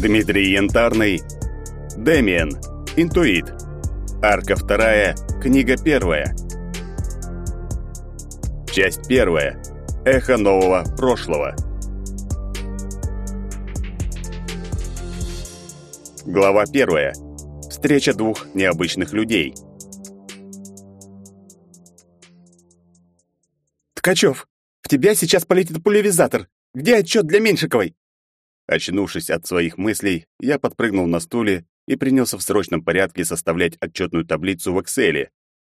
Дмитрий Янтарный, Демиан, Интуит. Арка вторая, книга первая. Часть первая. Эхо нового прошлого. Глава первая. Встреча двух необычных людей. Ткачев, в тебя сейчас полетит пулевизатор. Где отчет для Меньшиковой? Очнувшись от своих мыслей, я подпрыгнул на стуле и принялся в срочном порядке составлять отчетную таблицу в Excel.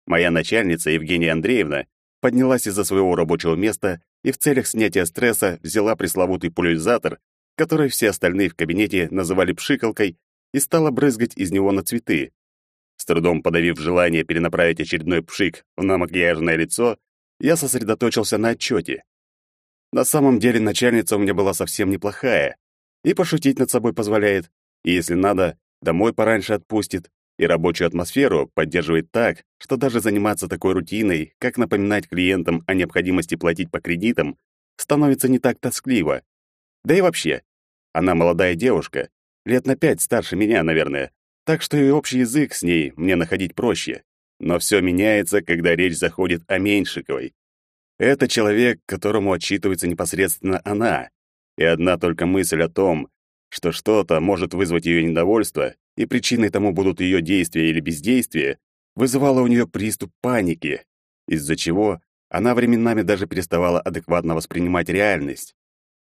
Моя начальница Евгения Андреевна поднялась из-за своего рабочего места и в целях снятия стресса взяла пресловутый пульверизатор, который все остальные в кабинете называли пшикалкой, и стала брызгать из него на цветы. С трудом подавив желание перенаправить очередной пшик в намакияжное лицо, я сосредоточился на отчете. На самом деле начальница у меня была совсем неплохая, и пошутить над собой позволяет, и если надо, домой пораньше отпустит, и рабочую атмосферу поддерживает так, что даже заниматься такой рутиной, как напоминать клиентам о необходимости платить по кредитам, становится не так тоскливо. Да и вообще, она молодая девушка, лет на пять старше меня, наверное, так что и общий язык с ней мне находить проще. Но все меняется, когда речь заходит о Меньшиковой. Это человек, которому отчитывается непосредственно она, и одна только мысль о том, что что-то может вызвать ее недовольство, и причиной тому будут ее действия или бездействие, вызывала у нее приступ паники, из-за чего она временами даже переставала адекватно воспринимать реальность.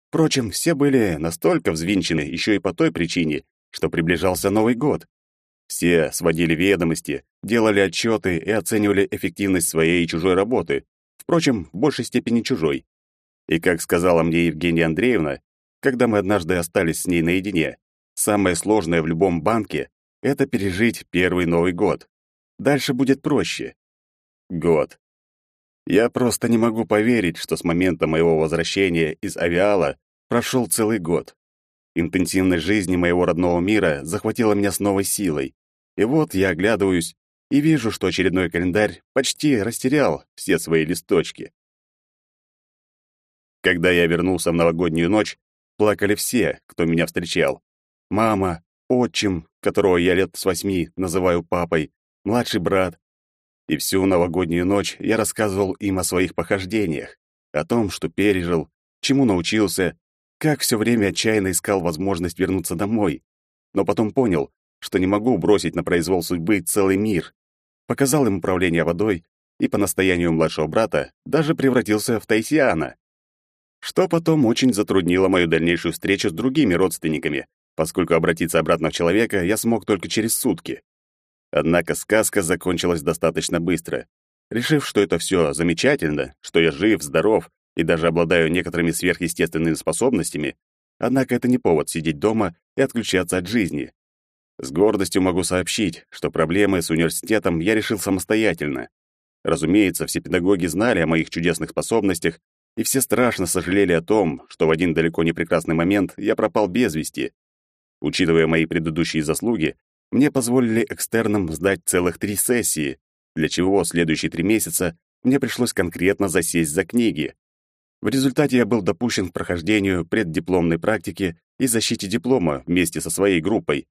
Впрочем, все были настолько взвинчены еще и по той причине, что приближался Новый год. Все сводили ведомости, делали отчеты и оценивали эффективность своей и чужой работы, впрочем, в большей степени чужой. И, как сказала мне Евгения Андреевна, когда мы однажды остались с ней наедине, самое сложное в любом банке — это пережить первый Новый год. Дальше будет проще. Год. Я просто не могу поверить, что с момента моего возвращения из авиала прошел целый год. Интенсивность жизни моего родного мира захватила меня с новой силой. И вот я оглядываюсь и вижу, что очередной календарь почти растерял все свои листочки. Когда я вернулся в новогоднюю ночь, плакали все, кто меня встречал. Мама, отчим, которого я лет с восьми называю папой, младший брат. И всю новогоднюю ночь я рассказывал им о своих похождениях, о том, что пережил, чему научился, как все время отчаянно искал возможность вернуться домой. Но потом понял, что не могу бросить на произвол судьбы целый мир. Показал им управление водой и по настоянию младшего брата даже превратился в Тайсиана что потом очень затруднило мою дальнейшую встречу с другими родственниками, поскольку обратиться обратно в человека я смог только через сутки. Однако сказка закончилась достаточно быстро. Решив, что это все замечательно, что я жив, здоров и даже обладаю некоторыми сверхъестественными способностями, однако это не повод сидеть дома и отключаться от жизни. С гордостью могу сообщить, что проблемы с университетом я решил самостоятельно. Разумеется, все педагоги знали о моих чудесных способностях и все страшно сожалели о том, что в один далеко не прекрасный момент я пропал без вести. Учитывая мои предыдущие заслуги, мне позволили экстерном сдать целых три сессии, для чего следующие три месяца мне пришлось конкретно засесть за книги. В результате я был допущен к прохождению преддипломной практики и защите диплома вместе со своей группой.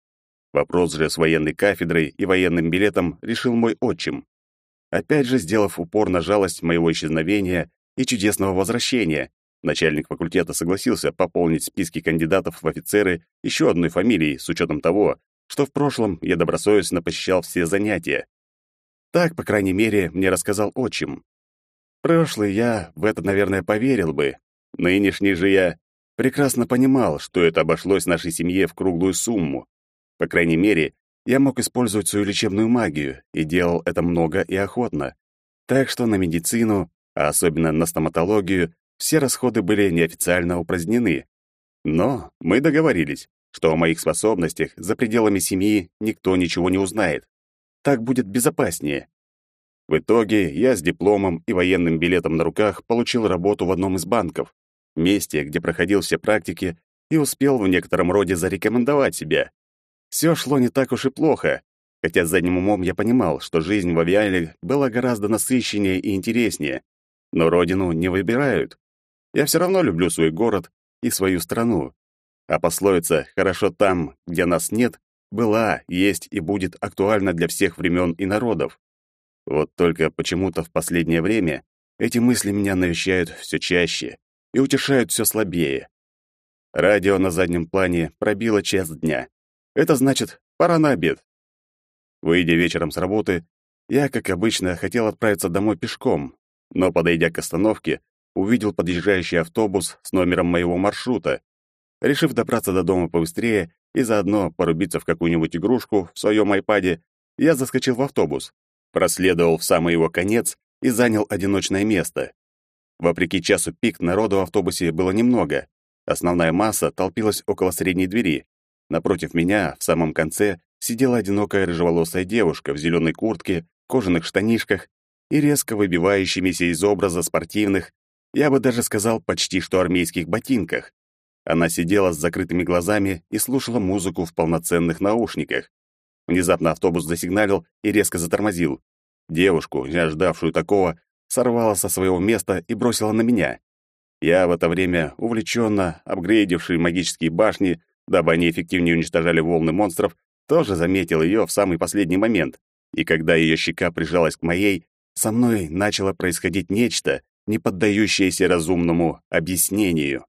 Вопрос же с военной кафедрой и военным билетом решил мой отчим. Опять же, сделав упор на жалость моего исчезновения и чудесного возвращения. Начальник факультета согласился пополнить списки кандидатов в офицеры еще одной фамилией, с учетом того, что в прошлом я добросовестно посещал все занятия. Так, по крайней мере, мне рассказал отчим. Прошлый я в это, наверное, поверил бы. Нынешний же я прекрасно понимал, что это обошлось нашей семье в круглую сумму. По крайней мере, я мог использовать свою лечебную магию и делал это много и охотно. Так что на медицину а особенно на стоматологию, все расходы были неофициально упразднены. Но мы договорились, что о моих способностях за пределами семьи никто ничего не узнает. Так будет безопаснее. В итоге я с дипломом и военным билетом на руках получил работу в одном из банков, месте, где проходил все практики, и успел в некотором роде зарекомендовать себя. Все шло не так уж и плохо, хотя задним умом я понимал, что жизнь в авиале была гораздо насыщеннее и интереснее, но родину не выбирают. Я все равно люблю свой город и свою страну. А пословица «хорошо там, где нас нет» была, есть и будет актуальна для всех времен и народов. Вот только почему-то в последнее время эти мысли меня навещают все чаще и утешают все слабее. Радио на заднем плане пробило час дня. Это значит, пора на обед. Выйдя вечером с работы, я, как обычно, хотел отправиться домой пешком, но, подойдя к остановке, увидел подъезжающий автобус с номером моего маршрута. Решив добраться до дома побыстрее и заодно порубиться в какую-нибудь игрушку в своем айпаде, я заскочил в автобус, проследовал в самый его конец и занял одиночное место. Вопреки часу пик народу в автобусе было немного. Основная масса толпилась около средней двери. Напротив меня, в самом конце, сидела одинокая рыжеволосая девушка в зеленой куртке, кожаных штанишках и резко выбивающимися из образа спортивных, я бы даже сказал, почти что армейских ботинках. Она сидела с закрытыми глазами и слушала музыку в полноценных наушниках. Внезапно автобус засигналил и резко затормозил. Девушку, не ожидавшую такого, сорвала со своего места и бросила на меня. Я в это время, увлеченно апгрейдивший магические башни, дабы они эффективнее уничтожали волны монстров, тоже заметил ее в самый последний момент. И когда ее щека прижалась к моей, со мной начало происходить нечто, не поддающееся разумному объяснению.